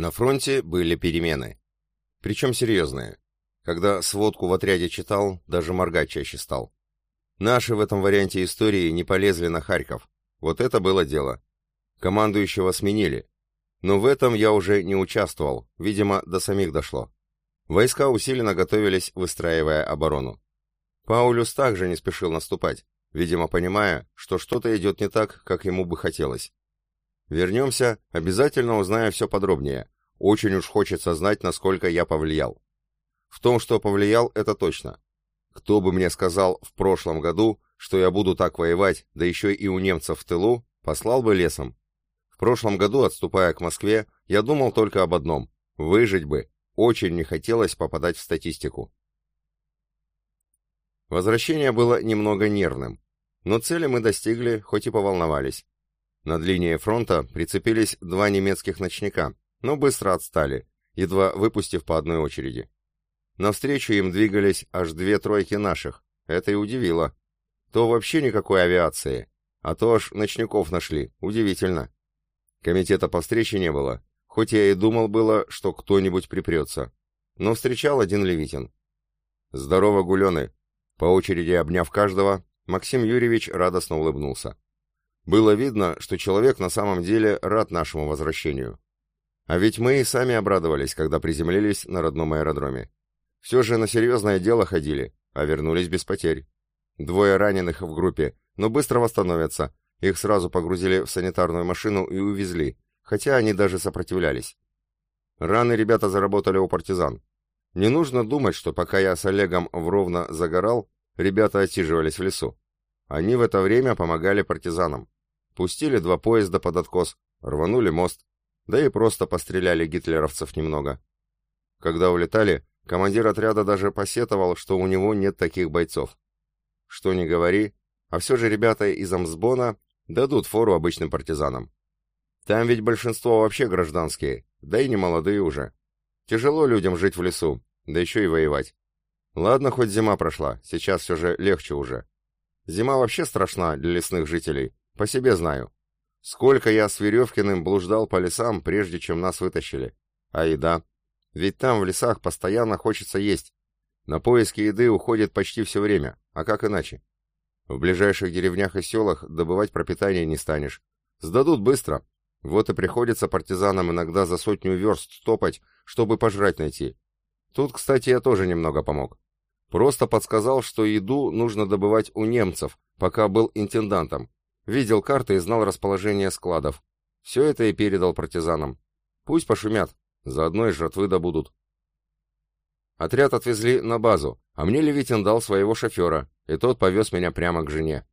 На фронте были перемены. Причем серьезные. Когда сводку в отряде читал, даже моргать чаще стал. Наши в этом варианте истории не полезли на Харьков. Вот это было дело. Командующего сменили. Но в этом я уже не участвовал, видимо, до самих дошло. Войска усиленно готовились, выстраивая оборону. Паулюс также не спешил наступать, видимо, понимая, что что-то идет не так, как ему бы хотелось. Вернемся, обязательно узнаю все подробнее. Очень уж хочется знать, насколько я повлиял. В том, что повлиял, это точно. Кто бы мне сказал в прошлом году, что я буду так воевать, да еще и у немцев в тылу, послал бы лесом. В прошлом году, отступая к Москве, я думал только об одном — выжить бы. Очень не хотелось попадать в статистику. Возвращение было немного нервным, но цели мы достигли, хоть и поволновались. Над линией фронта прицепились два немецких ночника, но быстро отстали, едва выпустив по одной очереди. Навстречу им двигались аж две тройки наших. Это и удивило. То вообще никакой авиации, а то аж ночников нашли. Удивительно. Комитета по встрече не было, хоть я и думал было, что кто-нибудь припрется. Но встречал один Левитин. «Здорово, гулены!» По очереди обняв каждого, Максим Юрьевич радостно улыбнулся. Было видно, что человек на самом деле рад нашему возвращению. А ведь мы и сами обрадовались, когда приземлились на родном аэродроме. Все же на серьезное дело ходили, а вернулись без потерь. Двое раненых в группе, но быстро восстановятся. Их сразу погрузили в санитарную машину и увезли, хотя они даже сопротивлялись. Раны ребята заработали у партизан. Не нужно думать, что пока я с Олегом в Ровно загорал, ребята отсиживались в лесу. Они в это время помогали партизанам. Пустили два поезда под откос, рванули мост, да и просто постреляли гитлеровцев немного. Когда улетали, командир отряда даже посетовал, что у него нет таких бойцов. Что ни говори, а все же ребята из Амсбона дадут фору обычным партизанам. Там ведь большинство вообще гражданские, да и не молодые уже. Тяжело людям жить в лесу, да еще и воевать. Ладно, хоть зима прошла, сейчас все же легче уже. Зима вообще страшна для лесных жителей, по себе знаю. Сколько я с Веревкиным блуждал по лесам, прежде чем нас вытащили. А еда? Ведь там в лесах постоянно хочется есть. На поиски еды уходит почти все время, а как иначе? В ближайших деревнях и селах добывать пропитание не станешь. Сдадут быстро. Вот и приходится партизанам иногда за сотню верст топать, чтобы пожрать найти. Тут, кстати, я тоже немного помог. Просто подсказал, что еду нужно добывать у немцев, пока был интендантом. Видел карты и знал расположение складов. Все это и передал партизанам. Пусть пошумят, заодно и жратвы добудут. Отряд отвезли на базу, а мне Левитин дал своего шофера, и тот повез меня прямо к жене.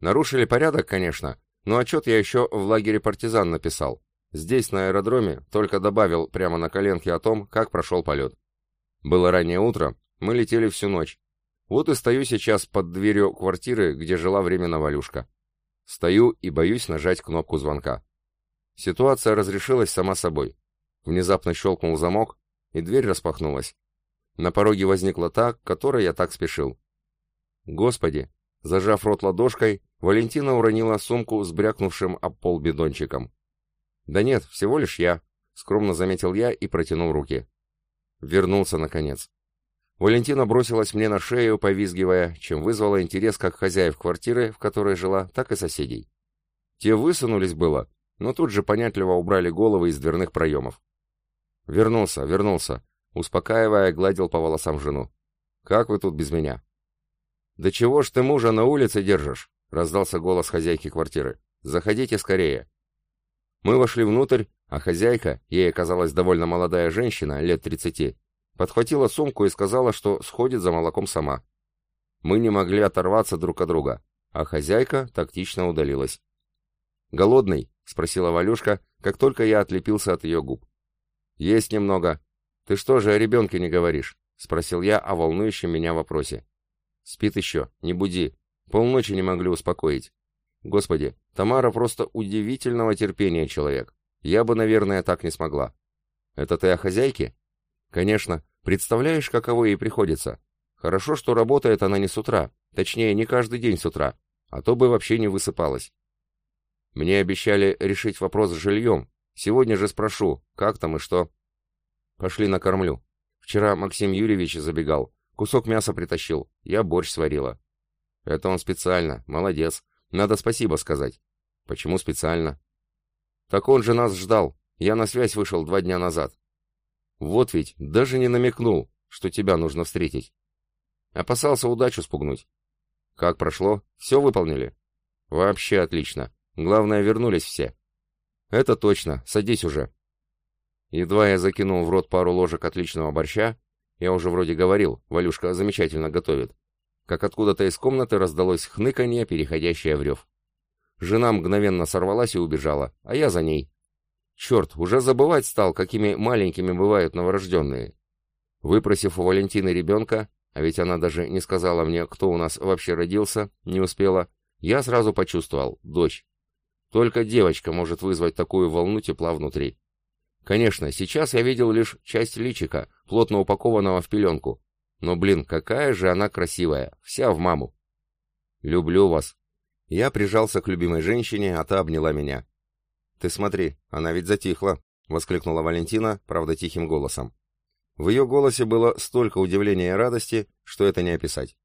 Нарушили порядок, конечно, но отчет я еще в лагере партизан написал. Здесь, на аэродроме, только добавил прямо на коленке о том, как прошел полет. Было раннее утро, мы летели всю ночь. Вот и стою сейчас под дверью квартиры, где жила временно Валюшка. Стою и боюсь нажать кнопку звонка. Ситуация разрешилась сама собой. Внезапно щелкнул замок, и дверь распахнулась. На пороге возникла та, к которой я так спешил. Господи! Зажав рот ладошкой, Валентина уронила сумку с брякнувшим об пол бидончиком. «Да нет, всего лишь я», — скромно заметил я и протянул руки. Вернулся, наконец. Валентина бросилась мне на шею, повизгивая, чем вызвала интерес как хозяев квартиры, в которой жила, так и соседей. Те высунулись было, но тут же понятливо убрали головы из дверных проемов. «Вернулся, вернулся», — успокаивая, гладил по волосам жену. «Как вы тут без меня?» «Да чего ж ты мужа на улице держишь?» — раздался голос хозяйки квартиры. «Заходите скорее». Мы вошли внутрь, а хозяйка, ей оказалась довольно молодая женщина, лет тридцати, Подхватила сумку и сказала, что сходит за молоком сама. Мы не могли оторваться друг от друга, а хозяйка тактично удалилась. «Голодный?» — спросила Валюшка, как только я отлепился от ее губ. «Есть немного. Ты что же о ребенке не говоришь?» — спросил я о волнующем меня вопросе. «Спит еще, не буди. Полночи не могли успокоить. Господи, Тамара просто удивительного терпения человек. Я бы, наверное, так не смогла. Это ты о хозяйке? Конечно. Представляешь, каково ей приходится? Хорошо, что работает она не с утра, точнее, не каждый день с утра, а то бы вообще не высыпалась. Мне обещали решить вопрос с жильем, Сегодня же спрошу, как там и что. Пошли накормлю. Вчера Максим Юрьевич забегал. Кусок мяса притащил. Я борщ сварила. Это он специально. Молодец. Надо спасибо сказать. Почему специально? Так он же нас ждал. Я на связь вышел два дня назад. Вот ведь, даже не намекнул, что тебя нужно встретить. Опасался удачу спугнуть. Как прошло? Все выполнили? Вообще отлично. Главное, вернулись все. Это точно. Садись уже. Едва я закинул в рот пару ложек отличного борща, я уже вроде говорил, Валюшка замечательно готовит, как откуда-то из комнаты раздалось хныканье, переходящее в рев. Жена мгновенно сорвалась и убежала, а я за ней. Черт, уже забывать стал, какими маленькими бывают новорожденные. Выпросив у Валентины ребенка, а ведь она даже не сказала мне, кто у нас вообще родился, не успела, я сразу почувствовал — дочь. Только девочка может вызвать такую волну тепла внутри. Конечно, сейчас я видел лишь часть личика, плотно упакованного в пеленку. Но, блин, какая же она красивая, вся в маму. Люблю вас. Я прижался к любимой женщине, а та обняла меня. Ты смотри, она ведь затихла, воскликнула Валентина, правда, тихим голосом. В ее голосе было столько удивления и радости, что это не описать.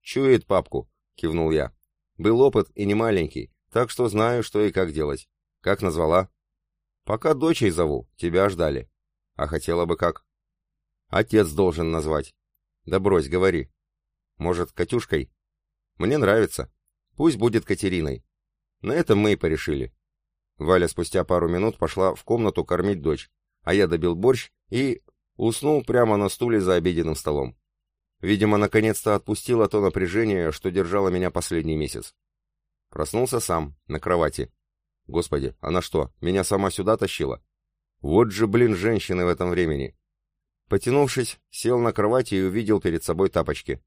«Чует папку», — кивнул я. «Был опыт и не маленький, так что знаю, что и как делать. Как назвала?» «Пока дочей зову, тебя ждали. А хотела бы как?» «Отец должен назвать». «Да брось, говори». «Может, Катюшкой?» «Мне нравится. Пусть будет Катериной». На этом мы и порешили. Валя спустя пару минут пошла в комнату кормить дочь, а я добил борщ и Уснул прямо на стуле за обеденным столом. Видимо, наконец-то отпустило то напряжение, что держало меня последний месяц. Проснулся сам, на кровати. Господи, она что, меня сама сюда тащила? Вот же, блин, женщины в этом времени. Потянувшись, сел на кровати и увидел перед собой тапочки.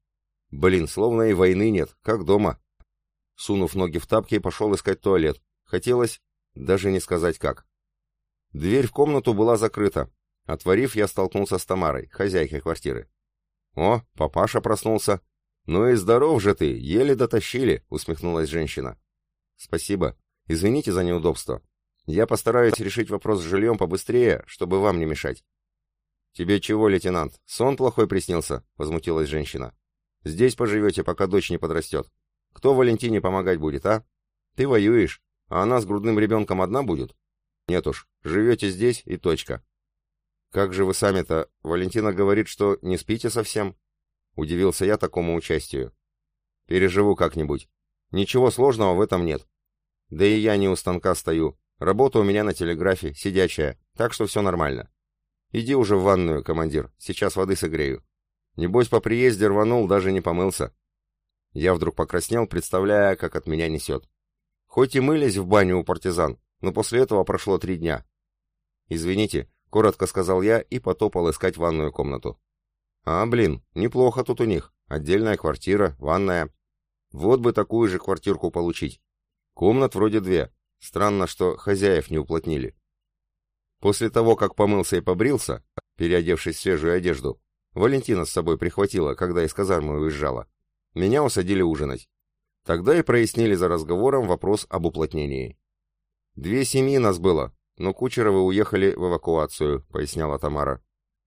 Блин, словно и войны нет, как дома. Сунув ноги в тапки, пошел искать туалет. Хотелось даже не сказать как. Дверь в комнату была закрыта, Отворив, я столкнулся с Тамарой, хозяйкой квартиры. «О, папаша проснулся!» «Ну и здоров же ты, еле дотащили», — усмехнулась женщина. «Спасибо. Извините за неудобство. Я постараюсь решить вопрос с жильем побыстрее, чтобы вам не мешать». «Тебе чего, лейтенант, сон плохой приснился?» — возмутилась женщина. «Здесь поживете, пока дочь не подрастет. Кто Валентине помогать будет, а? Ты воюешь, а она с грудным ребенком одна будет? Нет уж, живете здесь и точка. «Как же вы сами-то? Валентина говорит, что не спите совсем?» Удивился я такому участию. «Переживу как-нибудь. Ничего сложного в этом нет. Да и я не у станка стою. Работа у меня на телеграфе, сидячая, так что все нормально. Иди уже в ванную, командир, сейчас воды согрею. Небось, по приезде рванул, даже не помылся». Я вдруг покраснел, представляя, как от меня несет. Хоть и мылись в баню у партизан, но после этого прошло три дня. «Извините, Коротко сказал я и потопал искать ванную комнату. А, блин, неплохо тут у них. Отдельная квартира, ванная. Вот бы такую же квартирку получить. Комнат вроде две. Странно, что хозяев не уплотнили. После того, как помылся и побрился, переодевшись в свежую одежду, Валентина с собой прихватила, когда из казармы уезжала. Меня усадили ужинать. Тогда и прояснили за разговором вопрос об уплотнении. Две семьи нас было, но Кучеровы уехали в эвакуацию», — поясняла Тамара.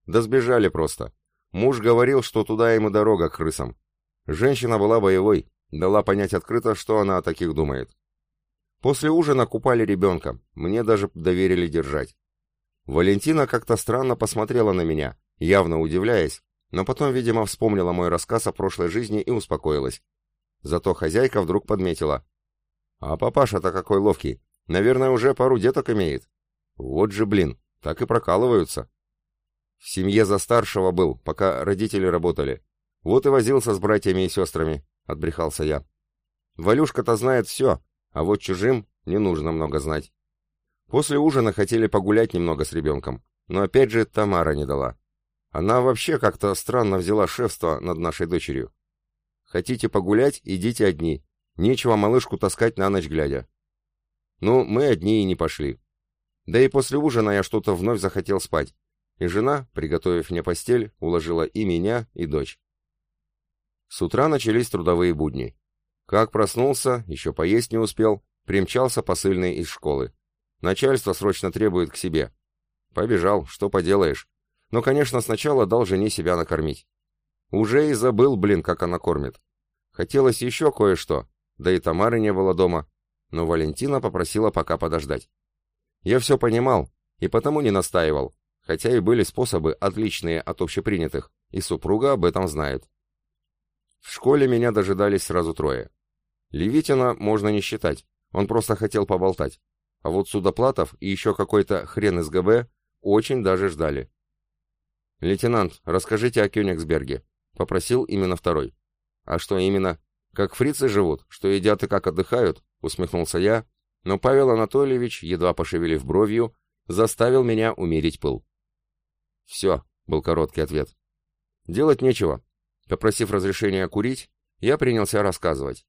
«Да сбежали просто. Муж говорил, что туда ему дорога к крысам. Женщина была боевой, дала понять открыто, что она о таких думает. После ужина купали ребенка, мне даже доверили держать. Валентина как-то странно посмотрела на меня, явно удивляясь, но потом, видимо, вспомнила мой рассказ о прошлой жизни и успокоилась. Зато хозяйка вдруг подметила. «А папаша-то какой ловкий! Наверное, уже пару деток имеет. Вот же, блин, так и прокалываются. В семье за старшего был, пока родители работали. Вот и возился с братьями и сестрами, отбрехался я. Валюшка-то знает все, а вот чужим не нужно много знать. После ужина хотели погулять немного с ребенком, но опять же Тамара не дала. Она вообще как-то странно взяла шефство над нашей дочерью. Хотите погулять, идите одни. Нечего малышку таскать на ночь глядя. Ну, мы одни и не пошли. Да и после ужина я что-то вновь захотел спать, и жена, приготовив мне постель, уложила и меня, и дочь. С утра начались трудовые будни. Как проснулся, еще поесть не успел, примчался посыльный из школы. Начальство срочно требует к себе. Побежал, что поделаешь. Но, конечно, сначала дал жене себя накормить. Уже и забыл, блин, как она кормит. Хотелось еще кое-что, да и Тамары не было дома, но Валентина попросила пока подождать. Я все понимал и потому не настаивал, хотя и были способы, отличные от общепринятых, и супруга об этом знает. В школе меня дожидались сразу трое. Левитина можно не считать, он просто хотел поболтать. А вот Судоплатов и еще какой-то хрен из ГБ очень даже ждали. «Лейтенант, расскажите о Кёнигсберге», — попросил именно второй. «А что именно? Как фрицы живут, что едят и как отдыхают?» — усмехнулся я, но Павел Анатольевич, едва пошевелив бровью, заставил меня умерить пыл. «Все», — был короткий ответ. «Делать нечего». Попросив разрешения курить, я принялся рассказывать.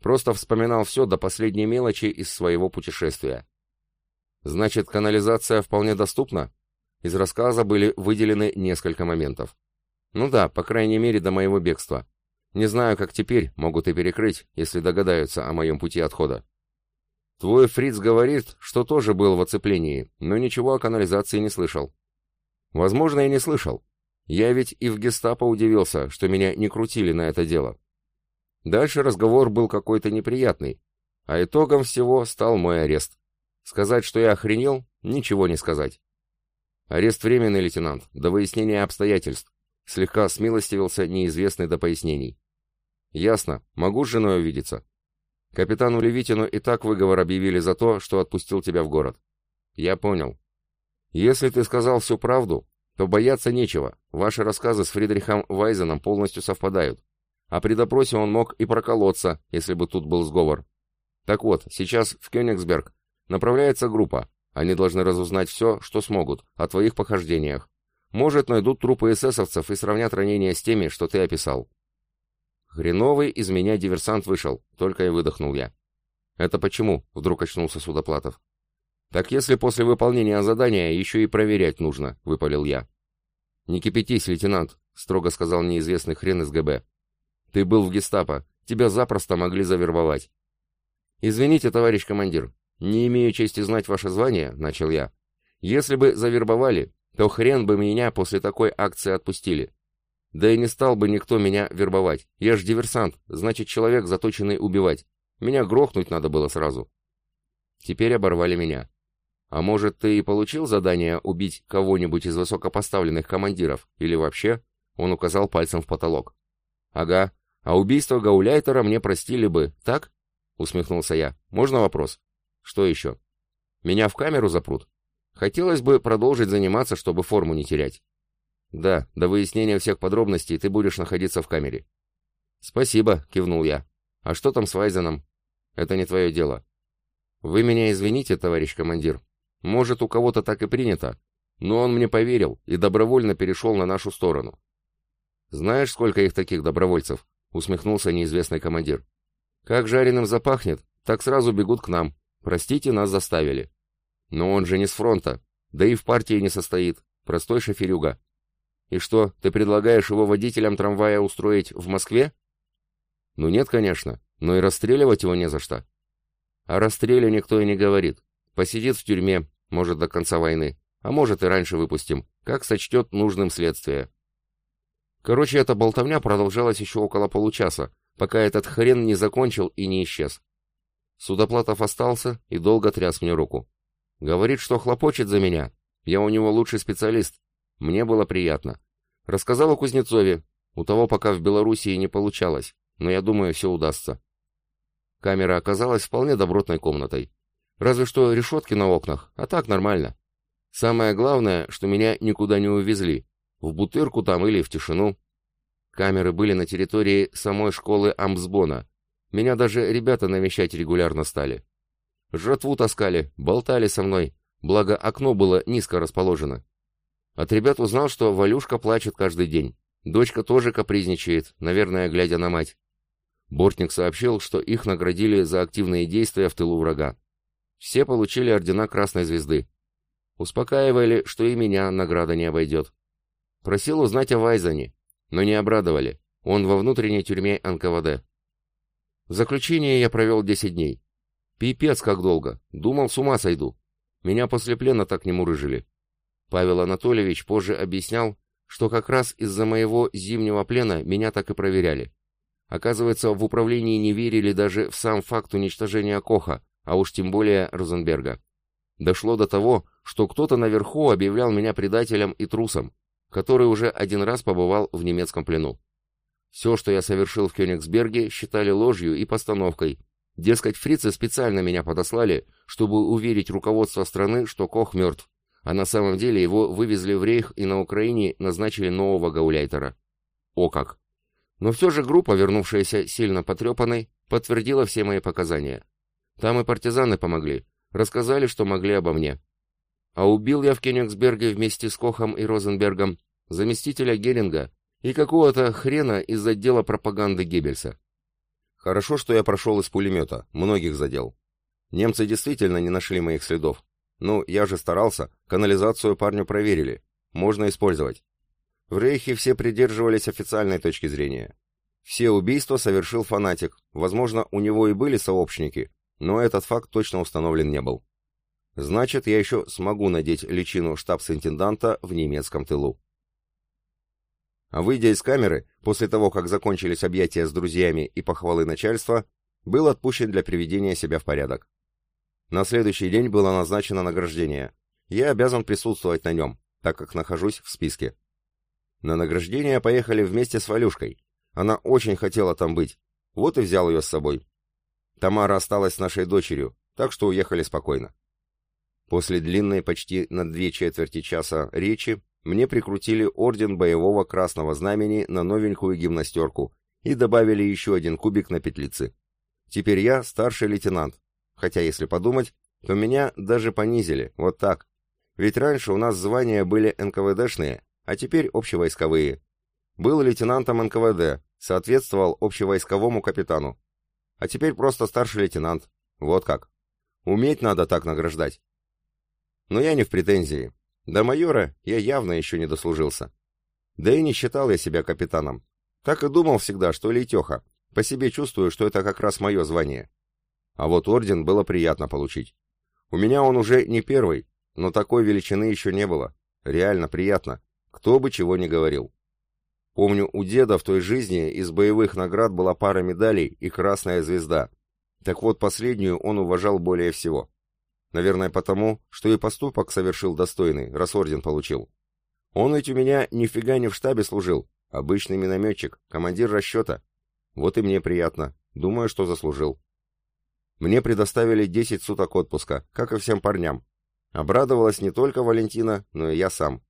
Просто вспоминал все до последней мелочи из своего путешествия. Значит, канализация вполне доступна? Из рассказа были выделены несколько моментов. Ну да, по крайней мере, до моего бегства. Не знаю, как теперь, могут и перекрыть, если догадаются о моем пути отхода. Твой фриц говорит, что тоже был в оцеплении, но ничего о канализации не слышал. Возможно, и не слышал. Я ведь и в гестапо удивился, что меня не крутили на это дело. Дальше разговор был какой-то неприятный, а итогом всего стал мой арест. Сказать, что я охренел, ничего не сказать. Арест временный, лейтенант, до выяснения обстоятельств. Слегка смилостивился неизвестный до пояснений. Ясно, могу с женой увидеться. Капитану Левитину и так выговор объявили за то, что отпустил тебя в город. Я понял. Если ты сказал всю правду, то бояться нечего. Ваши рассказы с Фридрихом Вайзеном полностью совпадают. А при допросе он мог и проколоться, если бы тут был сговор. Так вот, сейчас в Кёнигсберг Направляется группа. Они должны разузнать все, что смогут, о твоих похождениях. Может, найдут трупы эсэсовцев и сравнят ранения с теми, что ты описал. Хреновый из меня диверсант вышел, только и выдохнул я. Это почему? Вдруг очнулся Судоплатов. Так если после выполнения задания еще и проверять нужно, выпалил я. Не кипятись, лейтенант, строго сказал неизвестный хрен из ГБ. Ты был в гестапо, тебя запросто могли завербовать. Извините, товарищ командир, «Не имею чести знать ваше звание», — начал я. «Если бы завербовали, то хрен бы меня после такой акции отпустили. Да и не стал бы никто меня вербовать. Я ж диверсант, значит, человек, заточенный убивать. Меня грохнуть надо было сразу». Теперь оборвали меня. «А может, ты и получил задание убить кого-нибудь из высокопоставленных командиров? Или вообще?» Он указал пальцем в потолок. «Ага. А убийство Гауляйтера мне простили бы, так?» Усмехнулся я. «Можно вопрос?» Что еще? Меня в камеру запрут? Хотелось бы продолжить заниматься, чтобы форму не терять. Да, до выяснения всех подробностей ты будешь находиться в камере. Спасибо, кивнул я. А что там с Вайзеном? Это не твое дело. Вы меня извините, товарищ командир. Может, у кого-то так и принято, но он мне поверил и добровольно перешел на нашу сторону. Знаешь, сколько их таких добровольцев? Усмехнулся неизвестный командир. Как жареным запахнет, так сразу бегут к нам. Простите, нас заставили. Но он же не с фронта, да и в партии не состоит. Простой шоферюга. И что, ты предлагаешь его водителям трамвая устроить в Москве? Ну нет, конечно, но и расстреливать его не за что. О расстреле никто и не говорит. Посидит в тюрьме, может, до конца войны, а может и раньше выпустим, как сочтет нужным следствие. Короче, эта болтовня продолжалась еще около получаса, пока этот хрен не закончил и не исчез. Судоплатов остался и долго тряс мне руку. Говорит, что хлопочет за меня. Я у него лучший специалист. Мне было приятно. Рассказал о Кузнецове. У того пока в Белоруссии не получалось, но я думаю, все удастся. Камера оказалась вполне добротной комнатой. Разве что решетки на окнах, а так нормально. Самое главное, что меня никуда не увезли. В бутырку там или в тишину. Камеры были на территории самой школы Амсбона, меня даже ребята навещать регулярно стали. Жратву таскали, болтали со мной, благо окно было низко расположено. От ребят узнал, что Валюшка плачет каждый день. Дочка тоже капризничает, наверное, глядя на мать. Бортник сообщил, что их наградили за активные действия в тылу врага. Все получили ордена Красной Звезды. Успокаивали, что и меня награда не обойдет. Просил узнать о Вайзане, но не обрадовали. Он во внутренней тюрьме НКВД. В заключение я провел 10 дней. Пипец как долго. Думал, с ума сойду. Меня после плена так не мурыжили. Павел Анатольевич позже объяснял, что как раз из-за моего зимнего плена меня так и проверяли. Оказывается, в управлении не верили даже в сам факт уничтожения Коха, а уж тем более Розенберга. Дошло до того, что кто-то наверху объявлял меня предателем и трусом, который уже один раз побывал в немецком плену. Все, что я совершил в Кёнигсберге, считали ложью и постановкой. Дескать, фрицы специально меня подослали, чтобы уверить руководство страны, что Кох мертв, а на самом деле его вывезли в Рейх и на Украине назначили нового гауляйтера. О как! Но все же группа, вернувшаяся сильно потрепанной, подтвердила все мои показания. Там и партизаны помогли, рассказали, что могли обо мне. А убил я в Кенигсберге вместе с Кохом и Розенбергом заместителя Геринга и какого-то хрена из отдела пропаганды Геббельса. Хорошо, что я прошел из пулемета, многих задел. Немцы действительно не нашли моих следов, ну, я же старался, канализацию парню проверили. Можно использовать. В Рейхе все придерживались официальной точки зрения. Все убийства совершил фанатик, возможно, у него и были сообщники, но этот факт точно установлен не был. Значит, я еще смогу надеть личину штабс-интенданта в немецком тылу. А выйдя из камеры, после того, как закончились объятия с друзьями и похвалы начальства, был отпущен для приведения себя в порядок. На следующий день было назначено награждение. Я обязан присутствовать на нем, так как нахожусь в списке. На награждение поехали вместе с Валюшкой. Она очень хотела там быть. Вот и взял ее с собой. Тамара осталась с нашей дочерью, так что уехали спокойно. После длинной почти на две четверти часа речи мне прикрутили орден боевого красного знамени на новенькую гимнастерку и добавили еще один кубик на петлицы. Теперь я старший лейтенант, Хотя, если подумать, то меня даже понизили, вот так. Ведь раньше у нас звания были НКВДшные, а теперь общевойсковые. Был лейтенантом НКВД, соответствовал общевойсковому капитану. А теперь просто старший лейтенант. Вот как. Уметь надо так награждать. Но я не в претензии. До майора я явно еще не дослужился. Да и не считал я себя капитаном. Так и думал всегда, что лейтеха. По себе чувствую, что это как раз мое звание. А вот орден было приятно получить. У меня он уже не первый, но такой величины еще не было. Реально приятно. Кто бы чего ни говорил. Помню, у деда в той жизни из боевых наград была пара медалей и красная звезда. Так вот, последнюю он уважал более всего. Наверное, потому, что и поступок совершил достойный, раз орден получил. Он ведь у меня нифига не в штабе служил. Обычный минометчик, командир расчета. Вот и мне приятно. Думаю, что заслужил. Мне предоставили 10 суток отпуска, как и всем парням. Обрадовалась не только Валентина, но и я сам.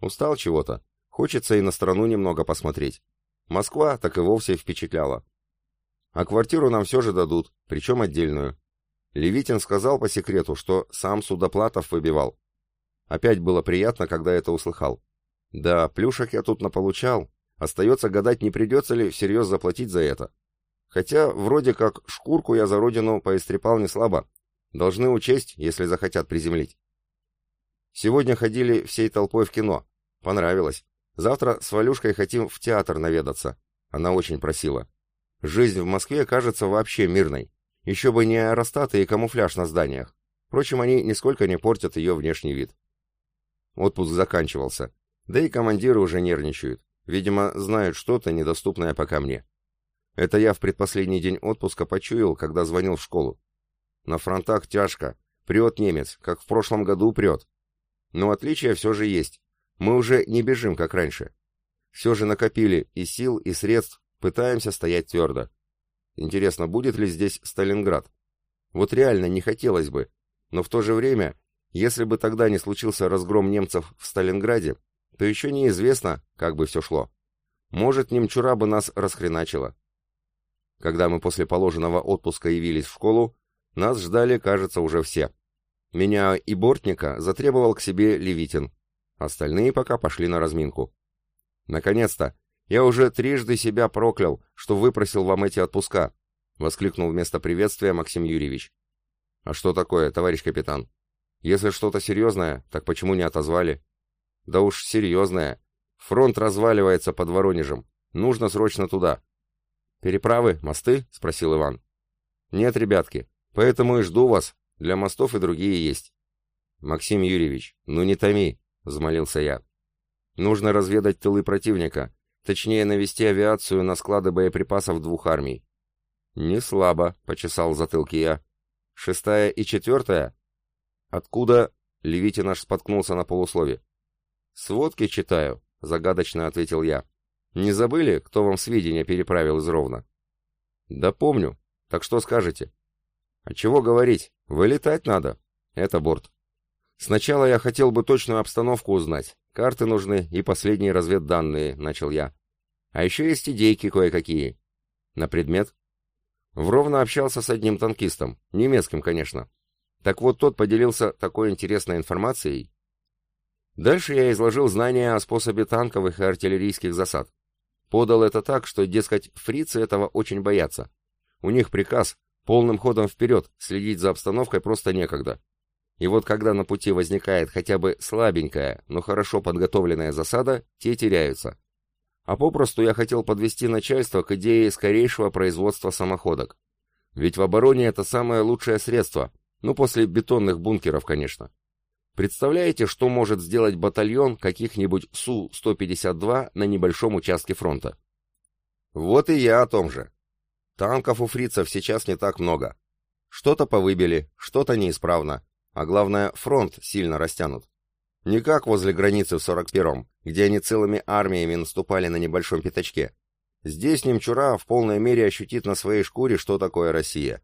Устал чего-то. Хочется и на страну немного посмотреть. Москва так и вовсе впечатляла. А квартиру нам все же дадут, причем отдельную. Левитин сказал по секрету, что сам Судоплатов выбивал. Опять было приятно, когда это услыхал. Да, плюшек я тут наполучал. Остается гадать, не придется ли всерьез заплатить за это. Хотя, вроде как, шкурку я за родину поистрепал не слабо. Должны учесть, если захотят приземлить. Сегодня ходили всей толпой в кино. Понравилось. Завтра с Валюшкой хотим в театр наведаться. Она очень просила. Жизнь в Москве кажется вообще мирной. Еще бы не аэростаты и камуфляж на зданиях. Впрочем, они нисколько не портят ее внешний вид. Отпуск заканчивался. Да и командиры уже нервничают. Видимо, знают что-то, недоступное пока мне. Это я в предпоследний день отпуска почуял, когда звонил в школу. На фронтах тяжко. Прет немец, как в прошлом году прет. Но отличия все же есть. Мы уже не бежим, как раньше. Все же накопили и сил, и средств, пытаемся стоять твердо. Интересно, будет ли здесь Сталинград? Вот реально не хотелось бы. Но в то же время, если бы тогда не случился разгром немцев в Сталинграде, то еще неизвестно, как бы все шло. Может, немчура бы нас расхреначила. Когда мы после положенного отпуска явились в школу, нас ждали, кажется, уже все. Меня и Бортника затребовал к себе Левитин. Остальные пока пошли на разминку. Наконец-то! Я уже трижды себя проклял, что выпросил вам эти отпуска, воскликнул вместо приветствия Максим Юрьевич. А что такое, товарищ капитан? Если что-то серьезное, так почему не отозвали? Да уж серьезное. Фронт разваливается под Воронежем. Нужно срочно туда. «Переправы? Мосты?» — спросил Иван. «Нет, ребятки, поэтому и жду вас. Для мостов и другие есть». «Максим Юрьевич, ну не томи», — взмолился я. «Нужно разведать тылы противника, точнее навести авиацию на склады боеприпасов двух армий». «Не слабо», — почесал затылки я. «Шестая и четвертая?» «Откуда?» — Левитин аж споткнулся на полуслове. «Сводки читаю», — загадочно ответил я. «Не забыли, кто вам сведения переправил из Ровно?» «Да помню. Так что скажете?» «А чего говорить? Вылетать надо. Это борт. Сначала я хотел бы точную обстановку узнать. Карты нужны и последние разведданные», — начал я. «А еще есть идейки кое-какие». «На предмет?» В Ровно общался с одним танкистом, немецким, конечно. Так вот, тот поделился такой интересной информацией. Дальше я изложил знания о способе танковых и артиллерийских засад. Подал это так, что, дескать, фрицы этого очень боятся. У них приказ полным ходом вперед, следить за обстановкой просто некогда. И вот когда на пути возникает хотя бы слабенькая, но хорошо подготовленная засада, те теряются. А попросту я хотел подвести начальство к идее скорейшего производства самоходок. Ведь в обороне это самое лучшее средство, ну после бетонных бункеров, конечно. Представляете, что может сделать батальон каких-нибудь Су-152 на небольшом участке фронта? Вот и я о том же. Танков у фрицев сейчас не так много. Что-то повыбили, что-то неисправно, а главное, фронт сильно растянут. Не как возле границы в 41-м, где они целыми армиями наступали на небольшом пятачке. Здесь немчура в полной мере ощутит на своей шкуре, что такое Россия.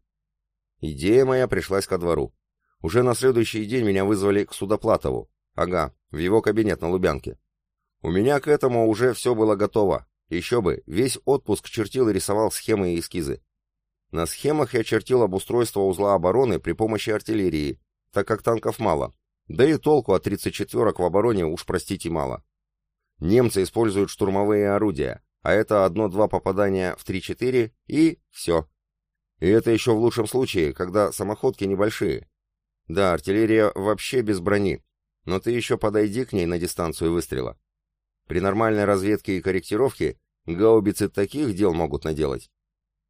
Идея моя пришлась ко двору. Уже на следующий день меня вызвали к Судоплатову. Ага, в его кабинет на Лубянке. У меня к этому уже все было готово. Еще бы, весь отпуск чертил и рисовал схемы и эскизы. На схемах я чертил обустройство узла обороны при помощи артиллерии, так как танков мало. Да и толку от 34-ок в обороне уж, простите, мало. Немцы используют штурмовые орудия, а это одно-два попадания в 3-4 и все. И это еще в лучшем случае, когда самоходки небольшие, да, артиллерия вообще без брони, но ты еще подойди к ней на дистанцию выстрела. При нормальной разведке и корректировке гаубицы таких дел могут наделать.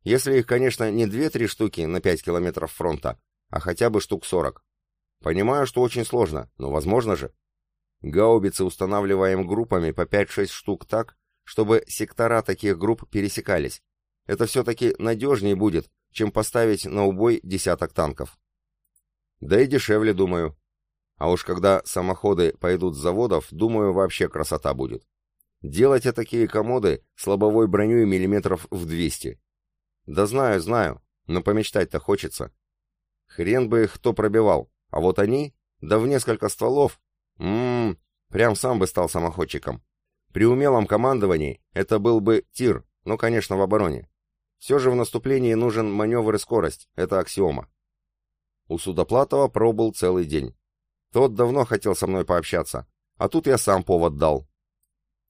Если их, конечно, не две-три штуки на 5 километров фронта, а хотя бы штук 40. Понимаю, что очень сложно, но возможно же. Гаубицы устанавливаем группами по 5-6 штук так, чтобы сектора таких групп пересекались. Это все-таки надежнее будет, чем поставить на убой десяток танков. Да и дешевле, думаю. А уж когда самоходы пойдут с заводов, думаю, вообще красота будет. Делать такие комоды с лобовой броней миллиметров в 200. Да знаю, знаю, но помечтать-то хочется. Хрен бы их кто пробивал, а вот они, да в несколько стволов. Ммм, прям сам бы стал самоходчиком. При умелом командовании это был бы тир, ну, конечно, в обороне. Все же в наступлении нужен маневр и скорость, это аксиома. У Судоплатова пробыл целый день. Тот давно хотел со мной пообщаться, а тут я сам повод дал.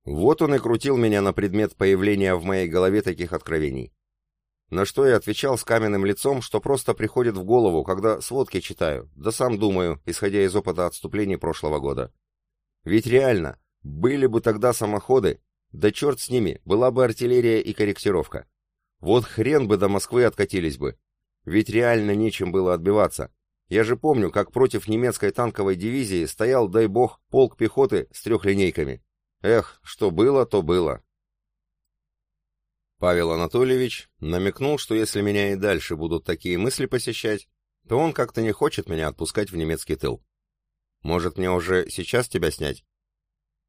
Вот он и крутил меня на предмет появления в моей голове таких откровений. На что я отвечал с каменным лицом, что просто приходит в голову, когда сводки читаю, да сам думаю, исходя из опыта отступлений прошлого года. Ведь реально, были бы тогда самоходы, да черт с ними, была бы артиллерия и корректировка. Вот хрен бы до Москвы откатились бы, ведь реально нечем было отбиваться. Я же помню, как против немецкой танковой дивизии стоял, дай бог, полк пехоты с трехлинейками. Эх, что было, то было. Павел Анатольевич намекнул, что если меня и дальше будут такие мысли посещать, то он как-то не хочет меня отпускать в немецкий тыл. Может, мне уже сейчас тебя снять?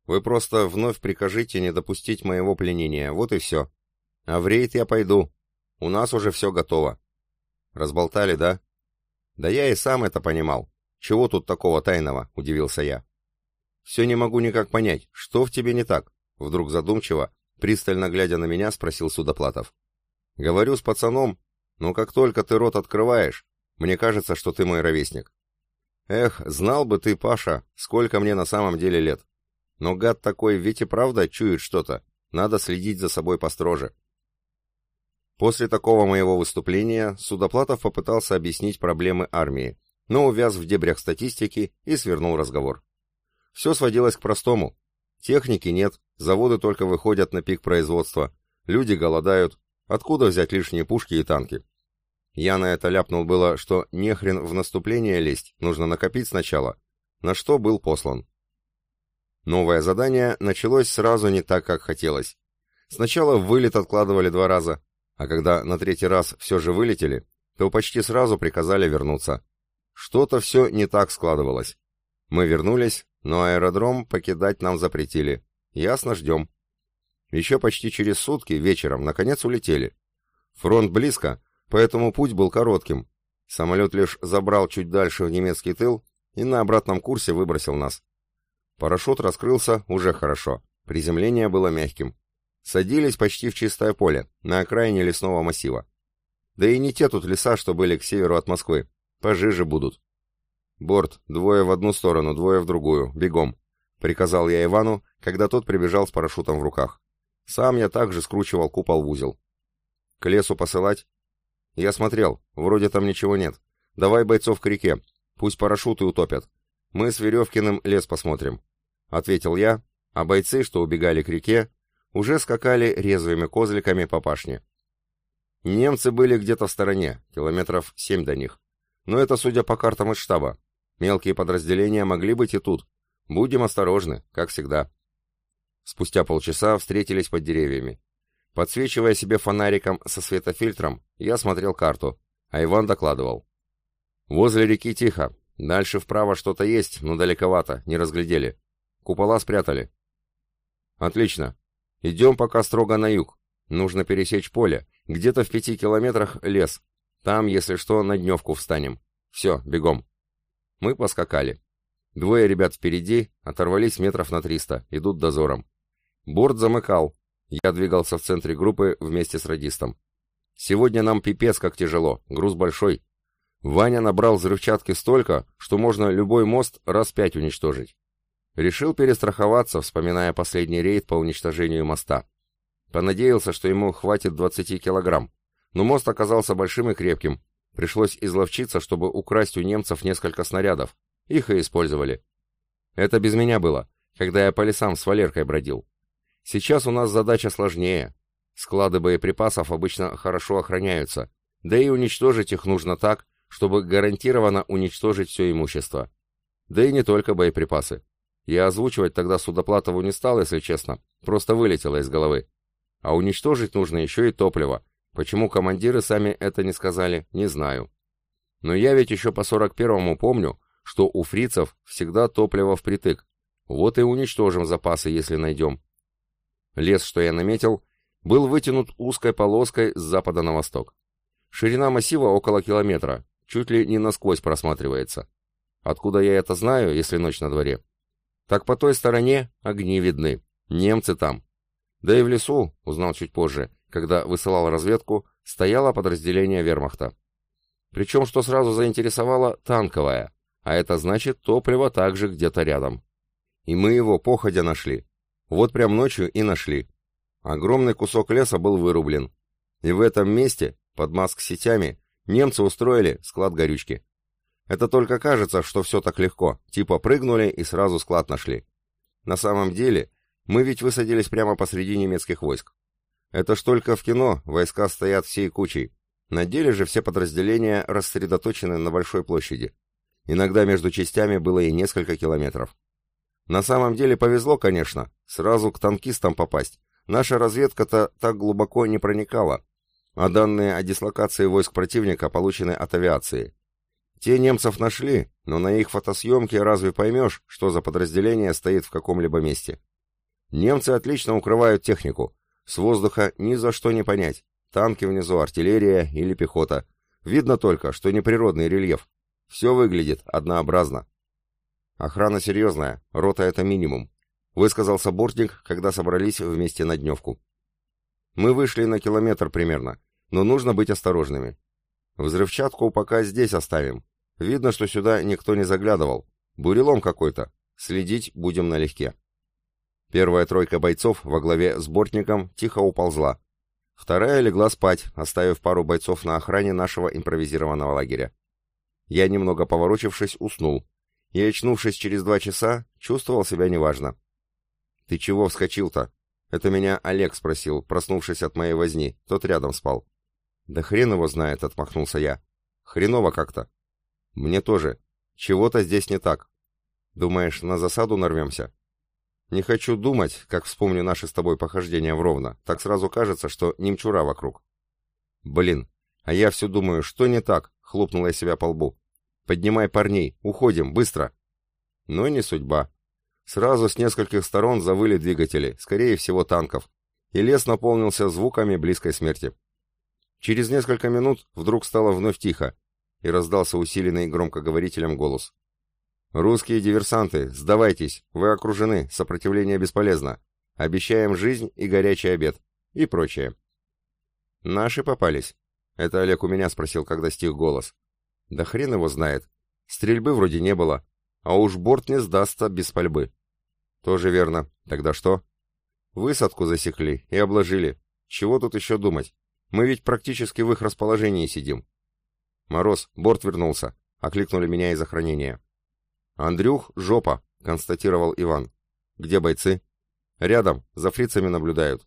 Вы просто вновь прикажите не допустить моего пленения, вот и все. А в рейд я пойду. У нас уже все готово. Разболтали, да? Да я и сам это понимал. Чего тут такого тайного, удивился я. Все не могу никак понять, что в тебе не так? Вдруг задумчиво, пристально глядя на меня, спросил Судоплатов. Говорю с пацаном, но как только ты рот открываешь, мне кажется, что ты мой ровесник. Эх, знал бы ты, Паша, сколько мне на самом деле лет. Но гад такой ведь и правда чует что-то. Надо следить за собой построже. После такого моего выступления Судоплатов попытался объяснить проблемы армии, но увяз в дебрях статистики и свернул разговор. Все сводилось к простому. Техники нет, заводы только выходят на пик производства, люди голодают, откуда взять лишние пушки и танки? Я на это ляпнул было, что нехрен в наступление лезть, нужно накопить сначала. на что был послан. Новое задание началось сразу не так, как хотелось. Сначала вылет откладывали два раза, а когда на третий раз все же вылетели, то почти сразу приказали вернуться. Что-то все не так складывалось. Мы вернулись, но аэродром покидать нам запретили. Ясно, ждем. Еще почти через сутки вечером наконец улетели. Фронт близко, поэтому путь был коротким. Самолет лишь забрал чуть дальше в немецкий тыл и на обратном курсе выбросил нас. Парашют раскрылся уже хорошо. Приземление было мягким. Садились почти в чистое поле, на окраине лесного массива. Да и не те тут леса, что были к северу от Москвы. Пожиже будут. «Борт, двое в одну сторону, двое в другую. Бегом!» — приказал я Ивану, когда тот прибежал с парашютом в руках. Сам я также скручивал купол в узел. «К лесу посылать?» «Я смотрел. Вроде там ничего нет. Давай бойцов к реке. Пусть парашюты утопят. Мы с Веревкиным лес посмотрим», — ответил я, а бойцы, что убегали к реке, уже скакали резвыми козликами по пашне. Немцы были где-то в стороне, километров семь до них. Но это судя по картам из штаба. Мелкие подразделения могли быть и тут. Будем осторожны, как всегда. Спустя полчаса встретились под деревьями. Подсвечивая себе фонариком со светофильтром, я смотрел карту, а Иван докладывал. «Возле реки тихо. Дальше вправо что-то есть, но далековато, не разглядели. Купола спрятали». «Отлично. Идем пока строго на юг. Нужно пересечь поле. Где-то в пяти километрах лес. Там, если что, на дневку встанем. Все, бегом». Мы поскакали. Двое ребят впереди, оторвались метров на триста, идут дозором. Борт замыкал. Я двигался в центре группы вместе с радистом. Сегодня нам пипец как тяжело, груз большой. Ваня набрал взрывчатки столько, что можно любой мост раз пять уничтожить. Решил перестраховаться, вспоминая последний рейд по уничтожению моста. Понадеялся, что ему хватит 20 килограмм. Но мост оказался большим и крепким, Пришлось изловчиться, чтобы украсть у немцев несколько снарядов. Их и использовали. Это без меня было, когда я по лесам с Валеркой бродил. Сейчас у нас задача сложнее. Склады боеприпасов обычно хорошо охраняются, да и уничтожить их нужно так, чтобы гарантированно уничтожить все имущество. Да и не только боеприпасы. Я озвучивать тогда Судоплатову не стал, если честно, просто вылетело из головы. А уничтожить нужно еще и топливо, Почему командиры сами это не сказали, не знаю. Но я ведь еще по 41-му помню, что у фрицев всегда топливо впритык. Вот и уничтожим запасы, если найдем. Лес, что я наметил, был вытянут узкой полоской с запада на восток. Ширина массива около километра, чуть ли не насквозь просматривается. Откуда я это знаю, если ночь на дворе? Так по той стороне огни видны, немцы там. Да и в лесу, узнал чуть позже, когда высылал разведку, стояло подразделение вермахта. Причем, что сразу заинтересовало, танковое, а это значит топливо также где-то рядом. И мы его походя нашли. Вот прям ночью и нашли. Огромный кусок леса был вырублен. И в этом месте, под маск-сетями, немцы устроили склад горючки. Это только кажется, что все так легко, типа прыгнули и сразу склад нашли. На самом деле, мы ведь высадились прямо посреди немецких войск. Это ж только в кино войска стоят всей кучей. На деле же все подразделения рассредоточены на большой площади. Иногда между частями было и несколько километров. На самом деле повезло, конечно, сразу к танкистам попасть. Наша разведка-то так глубоко не проникала, а данные о дислокации войск противника получены от авиации. Те немцев нашли, но на их фотосъемке разве поймешь, что за подразделение стоит в каком-либо месте? Немцы отлично укрывают технику, с воздуха ни за что не понять. Танки внизу, артиллерия или пехота. Видно только, что неприродный рельеф. Все выглядит однообразно. Охрана серьезная, рота это минимум, высказался бортник, когда собрались вместе на дневку. Мы вышли на километр примерно, но нужно быть осторожными. Взрывчатку пока здесь оставим. Видно, что сюда никто не заглядывал. Бурелом какой-то. Следить будем налегке. Первая тройка бойцов во главе с бортником тихо уползла. Вторая легла спать, оставив пару бойцов на охране нашего импровизированного лагеря. Я, немного поворочившись, уснул. И, очнувшись через два часа, чувствовал себя неважно. «Ты чего вскочил-то?» Это меня Олег спросил, проснувшись от моей возни. Тот рядом спал. «Да хрен его знает», — отмахнулся я. «Хреново как-то». «Мне тоже. Чего-то здесь не так». Думаешь, на засаду нарвемся? Не хочу думать, как вспомню наши с тобой похождения в Ровно. Так сразу кажется, что немчура вокруг. Блин, а я все думаю, что не так, хлопнула я себя по лбу. Поднимай парней, уходим, быстро. Но не судьба. Сразу с нескольких сторон завыли двигатели, скорее всего танков, и лес наполнился звуками близкой смерти. Через несколько минут вдруг стало вновь тихо, и раздался усиленный громкоговорителем голос. «Русские диверсанты, сдавайтесь, вы окружены, сопротивление бесполезно. Обещаем жизнь и горячий обед». И прочее. «Наши попались?» Это Олег у меня спросил, когда стих голос. «Да хрен его знает. Стрельбы вроде не было, а уж борт не сдастся без пальбы». «Тоже верно. Тогда что?» «Высадку засекли и обложили. Чего тут еще думать? Мы ведь практически в их расположении сидим». «Мороз, борт вернулся», — окликнули меня из охранения. «Андрюх, жопа», — констатировал Иван. «Где бойцы?» «Рядом, за фрицами наблюдают».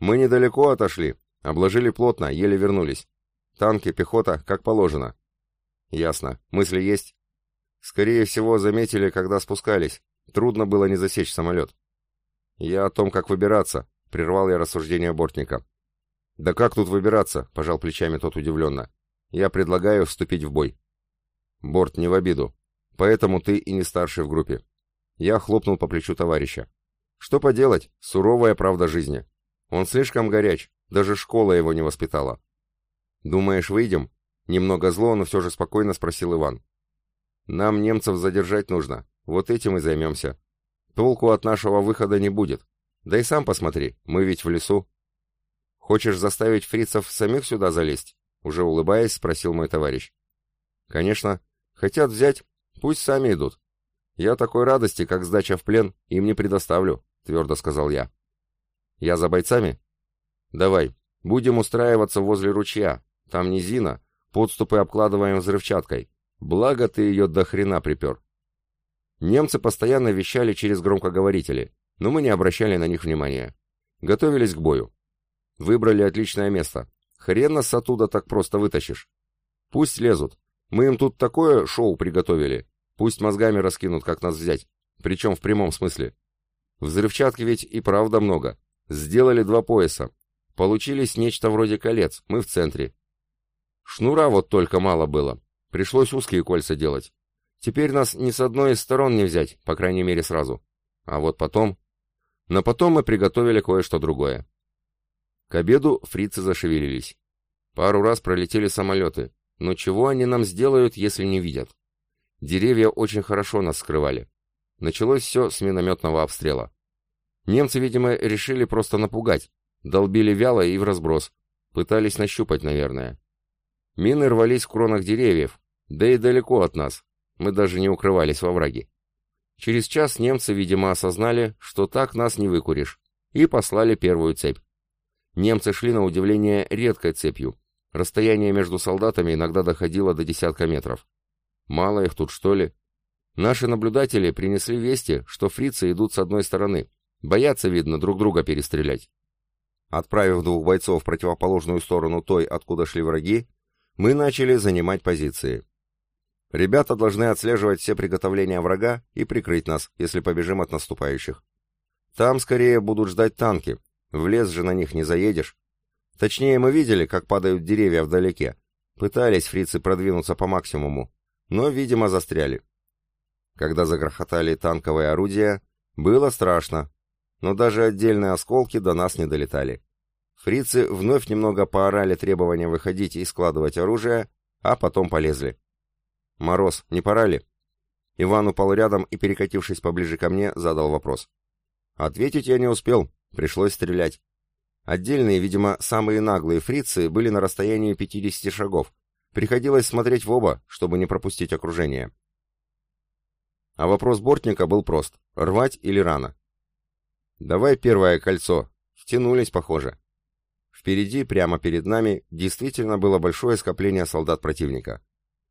«Мы недалеко отошли, обложили плотно, еле вернулись. Танки, пехота, как положено». «Ясно. Мысли есть?» «Скорее всего, заметили, когда спускались. Трудно было не засечь самолет». «Я о том, как выбираться», — прервал я рассуждение бортника. «Да как тут выбираться?» — пожал плечами тот удивленно. «Я предлагаю вступить в бой». «Борт, не в обиду. Поэтому ты и не старший в группе. Я хлопнул по плечу товарища. Что поделать, суровая правда жизни. Он слишком горяч, даже школа его не воспитала. Думаешь, выйдем? Немного зло, но все же спокойно спросил Иван. Нам немцев задержать нужно, вот этим и займемся. Толку от нашего выхода не будет. Да и сам посмотри, мы ведь в лесу. Хочешь заставить фрицев самих сюда залезть? Уже улыбаясь, спросил мой товарищ. Конечно, хотят взять, Пусть сами идут. Я такой радости, как сдача в плен, им не предоставлю, твердо сказал я. Я за бойцами? Давай, будем устраиваться возле ручья. Там низина, подступы обкладываем взрывчаткой. Благо ты ее до хрена припер. Немцы постоянно вещали через громкоговорители, но мы не обращали на них внимания. Готовились к бою. Выбрали отличное место. Хрен нас оттуда так просто вытащишь. Пусть лезут. Мы им тут такое шоу приготовили. Пусть мозгами раскинут, как нас взять. Причем в прямом смысле. Взрывчатки ведь и правда много. Сделали два пояса. Получились нечто вроде колец, мы в центре. Шнура вот только мало было. Пришлось узкие кольца делать. Теперь нас ни с одной из сторон не взять, по крайней мере сразу. А вот потом... Но потом мы приготовили кое-что другое. К обеду фрицы зашевелились. Пару раз пролетели самолеты, но чего они нам сделают, если не видят? Деревья очень хорошо нас скрывали. Началось все с минометного обстрела. Немцы, видимо, решили просто напугать. Долбили вяло и в разброс. Пытались нащупать, наверное. Мины рвались в кронах деревьев, да и далеко от нас. Мы даже не укрывались во враге. Через час немцы, видимо, осознали, что так нас не выкуришь, и послали первую цепь. Немцы шли на удивление редкой цепью, Расстояние между солдатами иногда доходило до десятка метров. Мало их тут, что ли? Наши наблюдатели принесли вести, что фрицы идут с одной стороны. Боятся, видно, друг друга перестрелять. Отправив двух бойцов в противоположную сторону той, откуда шли враги, мы начали занимать позиции. Ребята должны отслеживать все приготовления врага и прикрыть нас, если побежим от наступающих. Там скорее будут ждать танки. В лес же на них не заедешь, Точнее, мы видели, как падают деревья вдалеке. Пытались фрицы продвинуться по максимуму, но, видимо, застряли. Когда загрохотали танковые орудия, было страшно, но даже отдельные осколки до нас не долетали. Фрицы вновь немного поорали требования выходить и складывать оружие, а потом полезли. «Мороз, не пора ли?» Иван упал рядом и, перекатившись поближе ко мне, задал вопрос. Ответить я не успел, пришлось стрелять. Отдельные, видимо, самые наглые фрицы были на расстоянии 50 шагов. Приходилось смотреть в оба, чтобы не пропустить окружение. А вопрос бортника был прост. Рвать или рано? Давай первое кольцо. Втянулись, похоже. Впереди, прямо перед нами, действительно было большое скопление солдат противника.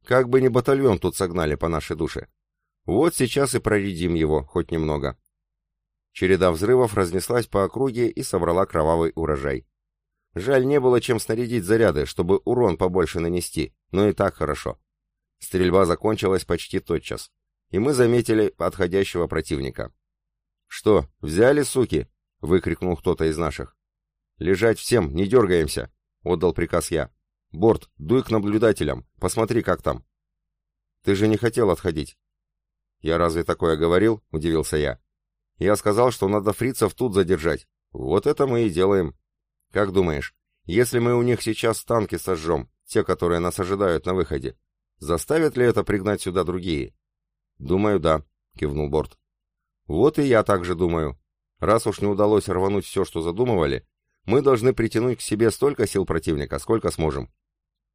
Как бы ни батальон тут согнали по нашей душе. Вот сейчас и проредим его, хоть немного. Череда взрывов разнеслась по округе и собрала кровавый урожай. Жаль, не было чем снарядить заряды, чтобы урон побольше нанести, но и так хорошо. Стрельба закончилась почти тотчас. и мы заметили подходящего противника. «Что, взяли, суки?» — выкрикнул кто-то из наших. «Лежать всем, не дергаемся!» — отдал приказ я. «Борт, дуй к наблюдателям, посмотри, как там». «Ты же не хотел отходить». «Я разве такое говорил?» — удивился я. «Я сказал, что надо фрицев тут задержать. Вот это мы и делаем. Как думаешь, если мы у них сейчас танки сожжем, те, которые нас ожидают на выходе, заставят ли это пригнать сюда другие?» «Думаю, да», — кивнул Борт. «Вот и я также думаю. Раз уж не удалось рвануть все, что задумывали, мы должны притянуть к себе столько сил противника, сколько сможем.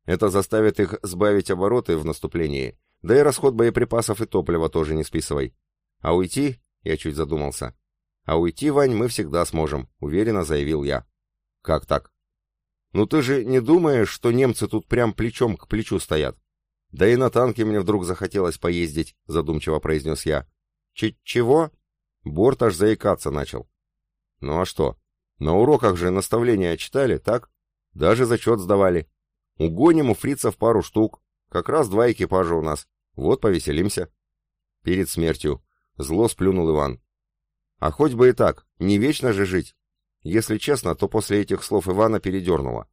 Это заставит их сбавить обороты в наступлении, да и расход боеприпасов и топлива тоже не списывай. А уйти, я чуть задумался, а уйти, Вань, мы всегда сможем, уверенно заявил я. Как так? Ну ты же не думаешь, что немцы тут прям плечом к плечу стоят? Да и на танке мне вдруг захотелось поездить, задумчиво произнес я. Ч чего? Борт аж заикаться начал. Ну а что? На уроках же наставления читали, так? Даже зачет сдавали. Угоним у фрицев пару штук. Как раз два экипажа у нас. Вот повеселимся. Перед смертью. Зло сплюнул Иван. А хоть бы и так, не вечно же жить. Если честно, то после этих слов Ивана передернуло.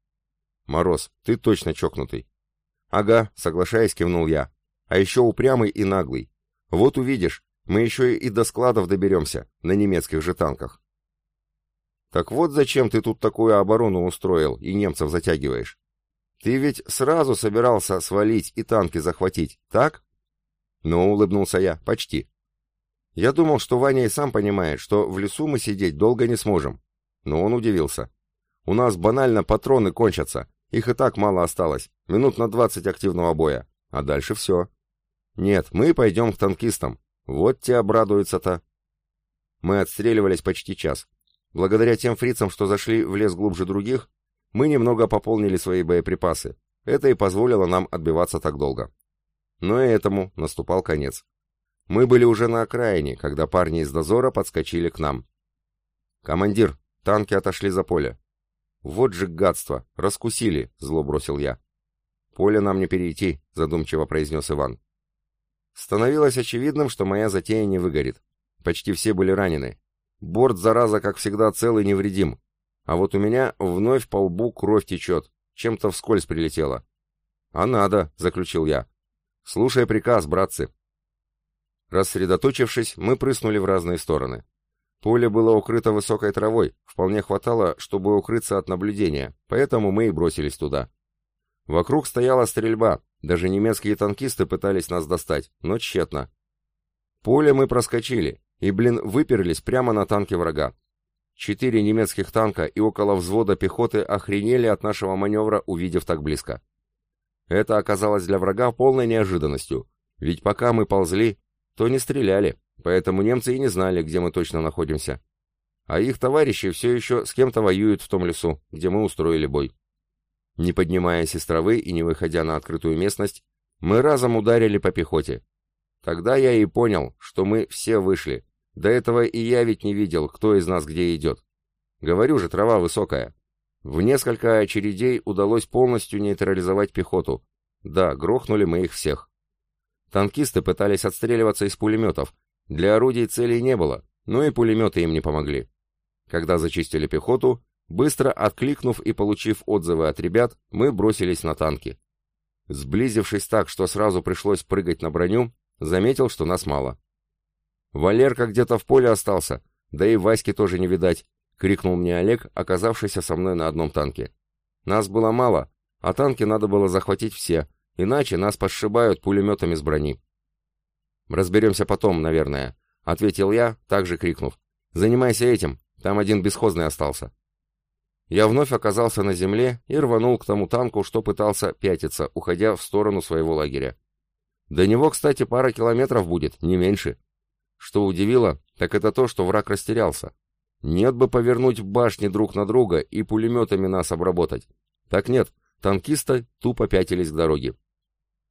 Мороз, ты точно чокнутый. Ага, соглашаясь, кивнул я. А еще упрямый и наглый. Вот увидишь, мы еще и до складов доберемся, на немецких же танках. Так вот зачем ты тут такую оборону устроил и немцев затягиваешь? Ты ведь сразу собирался свалить и танки захватить, так? Ну, улыбнулся я, почти. Я думал, что Ваня и сам понимает, что в лесу мы сидеть долго не сможем. Но он удивился. У нас банально патроны кончатся. Их и так мало осталось. Минут на двадцать активного боя. А дальше все. Нет, мы пойдем к танкистам. Вот те обрадуются-то. Мы отстреливались почти час. Благодаря тем фрицам, что зашли в лес глубже других, мы немного пополнили свои боеприпасы. Это и позволило нам отбиваться так долго. Но и этому наступал конец. Мы были уже на окраине, когда парни из дозора подскочили к нам. «Командир, танки отошли за поле». «Вот же гадство! Раскусили!» — зло бросил я. «Поле нам не перейти», — задумчиво произнес Иван. Становилось очевидным, что моя затея не выгорит. Почти все были ранены. Борт, зараза, как всегда, цел и невредим. А вот у меня вновь по лбу кровь течет. Чем-то вскользь прилетело. «А надо», — заключил я. «Слушай приказ, братцы». Рассредоточившись, мы прыснули в разные стороны. Поле было укрыто высокой травой, вполне хватало, чтобы укрыться от наблюдения, поэтому мы и бросились туда. Вокруг стояла стрельба, даже немецкие танкисты пытались нас достать, но тщетно. Поле мы проскочили, и, блин, выперлись прямо на танке врага. Четыре немецких танка и около взвода пехоты охренели от нашего маневра, увидев так близко. Это оказалось для врага полной неожиданностью, ведь пока мы ползли, то не стреляли, поэтому немцы и не знали, где мы точно находимся. А их товарищи все еще с кем-то воюют в том лесу, где мы устроили бой. Не поднимаясь из травы и не выходя на открытую местность, мы разом ударили по пехоте. Тогда я и понял, что мы все вышли. До этого и я ведь не видел, кто из нас где идет. Говорю же, трава высокая. В несколько очередей удалось полностью нейтрализовать пехоту. Да, грохнули мы их всех. Танкисты пытались отстреливаться из пулеметов. Для орудий целей не было, но и пулеметы им не помогли. Когда зачистили пехоту, Быстро откликнув и получив отзывы от ребят, мы бросились на танки. Сблизившись так, что сразу пришлось прыгать на броню, заметил, что нас мало. «Валерка где-то в поле остался, да и Васьки тоже не видать», — крикнул мне Олег, оказавшийся со мной на одном танке. «Нас было мало, а танки надо было захватить все, иначе нас подшибают пулеметами с брони». «Разберемся потом, наверное», — ответил я, также крикнув. «Занимайся этим, там один бесхозный остался». Я вновь оказался на земле и рванул к тому танку, что пытался пятиться, уходя в сторону своего лагеря. До него, кстати, пара километров будет, не меньше. Что удивило, так это то, что враг растерялся. Нет бы повернуть башни друг на друга и пулеметами нас обработать. Так нет, танкисты тупо пятились к дороге.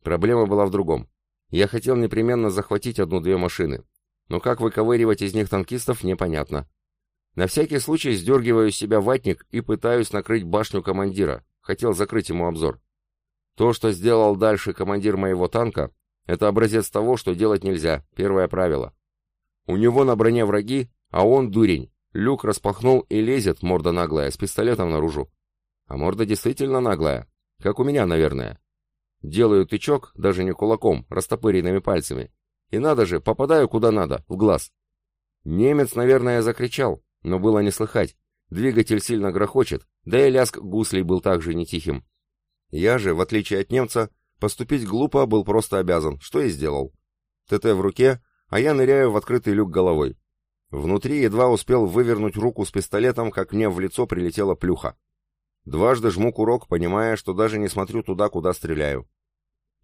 Проблема была в другом. Я хотел непременно захватить одну-две машины. Но как выковыривать из них танкистов, непонятно. На всякий случай сдергиваю с себя ватник и пытаюсь накрыть башню командира. Хотел закрыть ему обзор. То, что сделал дальше командир моего танка, Это образец того, что делать нельзя, первое правило. У него на броне враги, а он дурень. Люк распахнул и лезет, морда наглая, с пистолетом наружу. А морда действительно наглая, как у меня, наверное. Делаю тычок, даже не кулаком, растопыренными пальцами. И надо же, попадаю куда надо, в глаз. Немец, наверное, закричал, но было не слыхать. Двигатель сильно грохочет, да и лязг гуслей был также не тихим. Я же, в отличие от немца, поступить глупо был просто обязан, что и сделал. ТТ в руке, а я ныряю в открытый люк головой. Внутри едва успел вывернуть руку с пистолетом, как мне в лицо прилетела плюха. Дважды жму курок, понимая, что даже не смотрю туда, куда стреляю.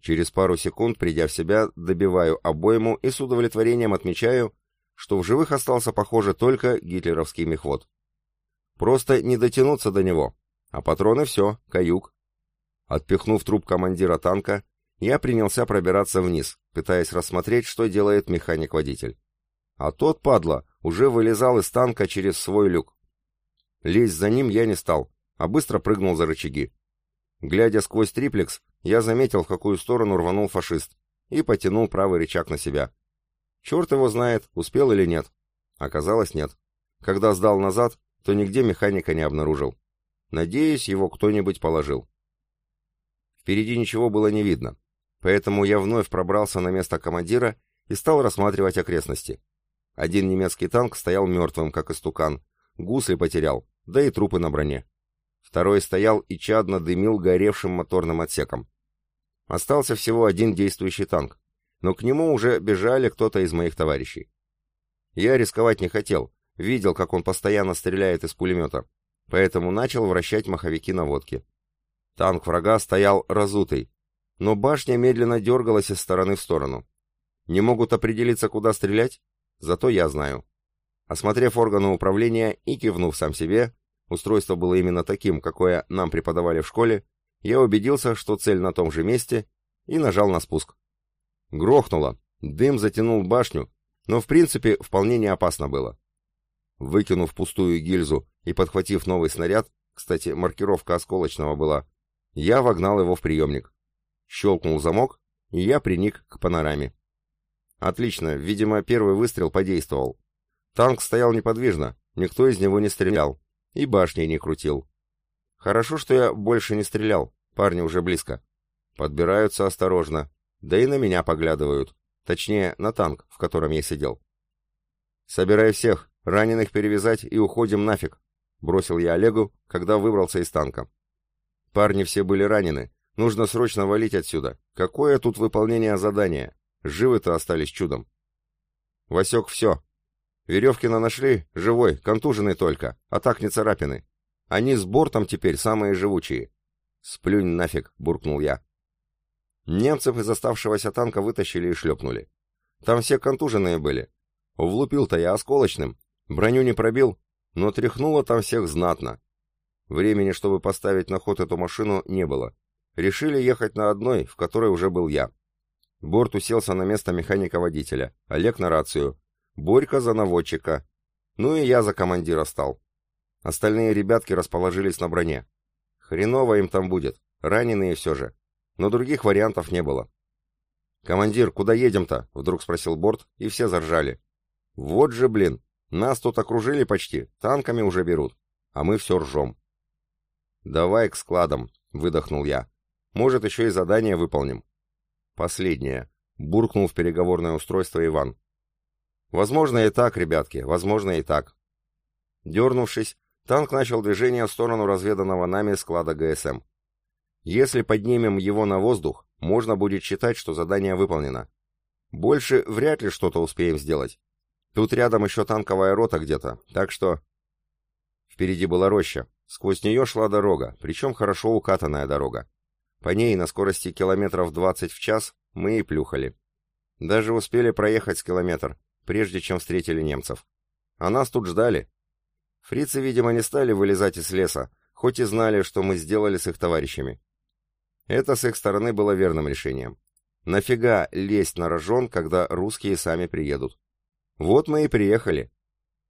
Через пару секунд, придя в себя, добиваю обойму и с удовлетворением отмечаю, что в живых остался, похоже, только гитлеровский мехвод. Просто не дотянуться до него, а патроны все, каюк. Отпихнув труп командира танка, я принялся пробираться вниз, пытаясь рассмотреть, что делает механик-водитель. А тот, падла, уже вылезал из танка через свой люк. Лезть за ним я не стал, а быстро прыгнул за рычаги. Глядя сквозь триплекс, я заметил, в какую сторону рванул фашист, и потянул правый рычаг на себя. Черт его знает, успел или нет. Оказалось, нет. Когда сдал назад, то нигде механика не обнаружил. Надеюсь, его кто-нибудь положил. Впереди ничего было не видно, поэтому я вновь пробрался на место командира и стал рассматривать окрестности. Один немецкий танк стоял мертвым, как истукан, гусли потерял, да и трупы на броне. Второй стоял и чадно дымил горевшим моторным отсеком. Остался всего один действующий танк, но к нему уже бежали кто-то из моих товарищей. Я рисковать не хотел, видел, как он постоянно стреляет из пулемета, поэтому начал вращать маховики наводки. Танк врага стоял разутый, но башня медленно дергалась из стороны в сторону. Не могут определиться, куда стрелять? Зато я знаю. Осмотрев органы управления и кивнув сам себе, устройство было именно таким, какое нам преподавали в школе, я убедился, что цель на том же месте, и нажал на спуск. Грохнуло, дым затянул башню, но в принципе вполне не опасно было. Выкинув пустую гильзу и подхватив новый снаряд, кстати, маркировка осколочного была, я вогнал его в приемник. Щелкнул замок, и я приник к панораме. Отлично, видимо, первый выстрел подействовал. Танк стоял неподвижно, никто из него не стрелял, и башней не крутил. Хорошо, что я больше не стрелял, парни уже близко. Подбираются осторожно, да и на меня поглядывают. Точнее, на танк, в котором я сидел. «Собирай всех, раненых перевязать и уходим нафиг», — бросил я Олегу, когда выбрался из танка. Парни все были ранены, нужно срочно валить отсюда. Какое тут выполнение задания? Живы-то остались чудом. Васек все. Веревкина нашли, живой, контуженный только, а так не царапины. Они с бортом теперь самые живучие. Сплюнь нафиг, буркнул я. Немцев из оставшегося танка вытащили и шлепнули. Там все контуженные были. Влупил-то я осколочным. Броню не пробил, но тряхнуло там всех знатно. Времени, чтобы поставить на ход эту машину, не было. Решили ехать на одной, в которой уже был я. Борт уселся на место механика-водителя, Олег на рацию, Борька за наводчика. Ну и я за командира стал. Остальные ребятки расположились на броне. Хреново им там будет, раненые все же но других вариантов не было. «Командир, куда едем-то?» — вдруг спросил Борт, и все заржали. «Вот же, блин, нас тут окружили почти, танками уже берут, а мы все ржем». «Давай к складам», — выдохнул я. «Может, еще и задание выполним». «Последнее», — буркнул в переговорное устройство Иван. «Возможно и так, ребятки, возможно и так». Дернувшись, танк начал движение в сторону разведанного нами склада ГСМ. Если поднимем его на воздух, можно будет считать, что задание выполнено. Больше вряд ли что-то успеем сделать. Тут рядом еще танковая рота где-то, так что... Впереди была роща. Сквозь нее шла дорога, причем хорошо укатанная дорога. По ней на скорости километров 20 в час мы и плюхали. Даже успели проехать с километр, прежде чем встретили немцев. А нас тут ждали. Фрицы, видимо, не стали вылезать из леса, хоть и знали, что мы сделали с их товарищами. Это с их стороны было верным решением. Нафига лезть на рожон, когда русские сами приедут? Вот мы и приехали.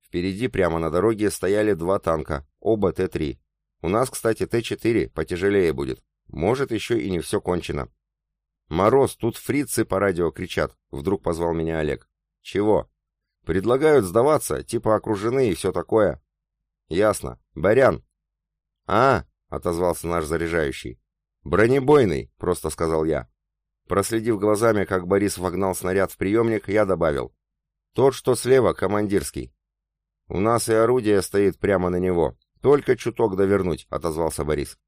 Впереди прямо на дороге стояли два танка, оба Т-3. У нас, кстати, Т-4, потяжелее будет. Может, еще и не все кончено. «Мороз, тут фрицы по радио кричат», — вдруг позвал меня Олег. «Чего?» «Предлагают сдаваться, типа окружены и все такое». «Ясно. Барян». «А», — отозвался наш заряжающий. «Бронебойный», — просто сказал я. Проследив глазами, как Борис вогнал снаряд в приемник, я добавил. «Тот, что слева, командирский». «У нас и орудие стоит прямо на него. Только чуток довернуть», — отозвался Борис.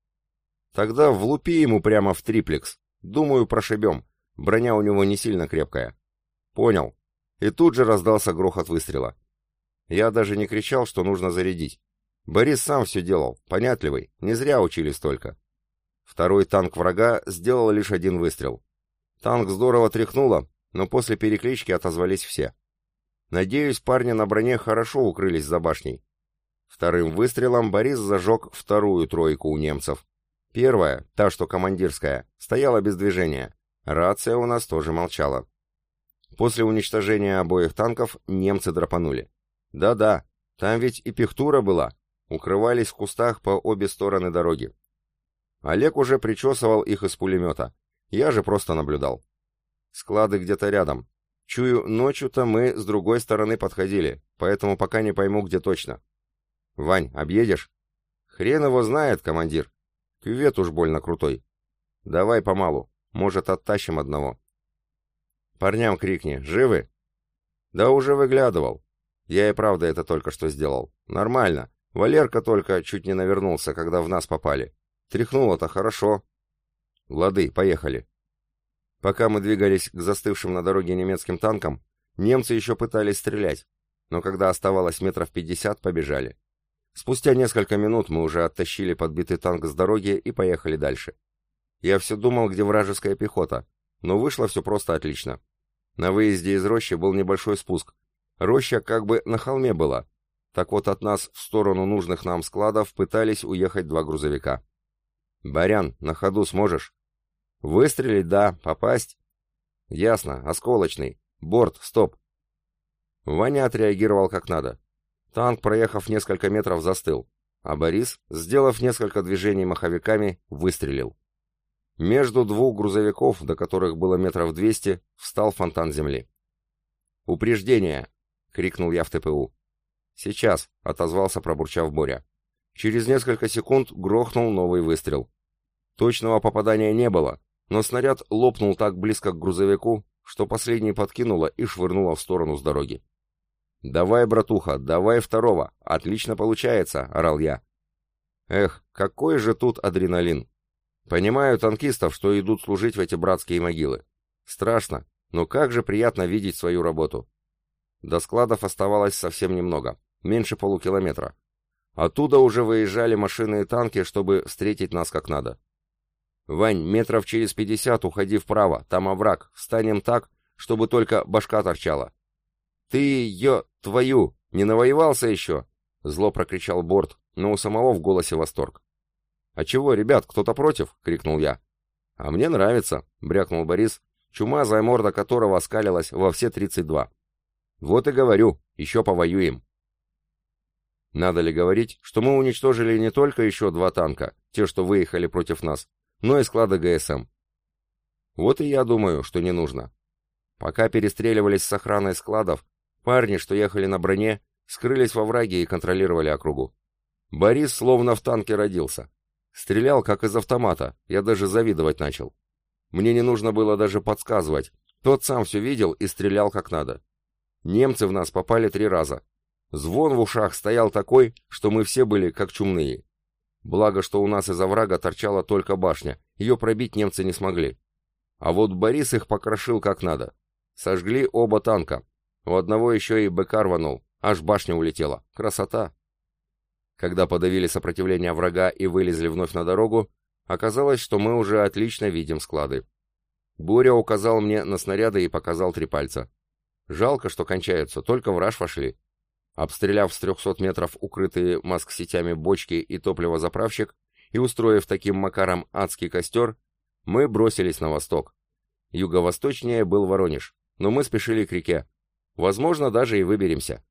«Тогда влупи ему прямо в триплекс. Думаю, прошибем. Броня у него не сильно крепкая». «Понял». И тут же раздался грохот выстрела. Я даже не кричал, что нужно зарядить. Борис сам все делал, понятливый, не зря учились только. Второй танк врага сделал лишь один выстрел. Танк здорово тряхнуло, но после переклички отозвались все. Надеюсь, парни на броне хорошо укрылись за башней. Вторым выстрелом Борис зажег вторую тройку у немцев. Первая, та, что командирская, стояла без движения. Рация у нас тоже молчала. После уничтожения обоих танков немцы драпанули. Да-да, там ведь и пехтура была. Укрывались в кустах по обе стороны дороги. Олег уже причесывал их из пулемета. Я же просто наблюдал. Склады где-то рядом. Чую, ночью-то мы с другой стороны подходили, поэтому пока не пойму, где точно. Вань, объедешь? Хрен его знает, командир. Кювет уж больно крутой. Давай помалу, может, оттащим одного. Парням крикни, живы? Да уже выглядывал. Я и правда это только что сделал. Нормально. Валерка только чуть не навернулся, когда в нас попали. Тряхнуло-то хорошо. Лады, поехали. Пока мы двигались к застывшим на дороге немецким танкам, немцы еще пытались стрелять, но когда оставалось метров пятьдесят, побежали. Спустя несколько минут мы уже оттащили подбитый танк с дороги и поехали дальше. Я все думал, где вражеская пехота, но вышло все просто отлично. На выезде из рощи был небольшой спуск. Роща как бы на холме была. Так вот от нас в сторону нужных нам складов пытались уехать два грузовика. «Барян, на ходу сможешь?» «Выстрелить, да. Попасть?» «Ясно. Осколочный. Борт, стоп». Ваня отреагировал как надо. Танк, проехав несколько метров, застыл, а Борис, сделав несколько движений маховиками, выстрелил. Между двух грузовиков, до которых было метров двести, встал фонтан земли. «Упреждение!» — крикнул я в ТПУ. «Сейчас!» — отозвался, пробурчав Боря. Через несколько секунд грохнул новый выстрел. Точного попадания не было, но снаряд лопнул так близко к грузовику, что последний подкинуло и швырнуло в сторону с дороги. «Давай, братуха, давай второго! Отлично получается!» — орал я. Эх, какой же тут адреналин! Понимаю танкистов, что идут служить в эти братские могилы. Страшно, но как же приятно видеть свою работу. До складов оставалось совсем немного, меньше полукилометра. Оттуда уже выезжали машины и танки, чтобы встретить нас как надо. «Вань, метров через пятьдесят уходи вправо, там овраг, встанем так, чтобы только башка торчала. «Ты ее, твою, не навоевался еще?» Зло прокричал Борт, но у самого в голосе восторг. «А чего, ребят, кто-то против?» — крикнул я. «А мне нравится», — брякнул Борис, чумазая морда которого оскалилась во все тридцать два. «Вот и говорю, еще повоюем». Надо ли говорить, что мы уничтожили не только еще два танка, те, что выехали против нас, но и склады ГСМ. Вот и я думаю, что не нужно. Пока перестреливались с охраной складов, Парни, что ехали на броне, скрылись во враге и контролировали округу. Борис словно в танке родился. Стрелял, как из автомата, я даже завидовать начал. Мне не нужно было даже подсказывать. Тот сам все видел и стрелял как надо. Немцы в нас попали три раза. Звон в ушах стоял такой, что мы все были как чумные. Благо, что у нас из оврага торчала только башня, ее пробить немцы не смогли. А вот Борис их покрошил как надо. Сожгли оба танка, у одного еще и БК рванул, аж башня улетела. Красота! Когда подавили сопротивление врага и вылезли вновь на дорогу, оказалось, что мы уже отлично видим склады. Буря указал мне на снаряды и показал три пальца. Жалко, что кончаются, только в вошли. Обстреляв с 300 метров укрытые маск-сетями бочки и топливозаправщик и устроив таким макаром адский костер, мы бросились на восток. Юго-восточнее был Воронеж, но мы спешили к реке, Возможно, даже и выберемся.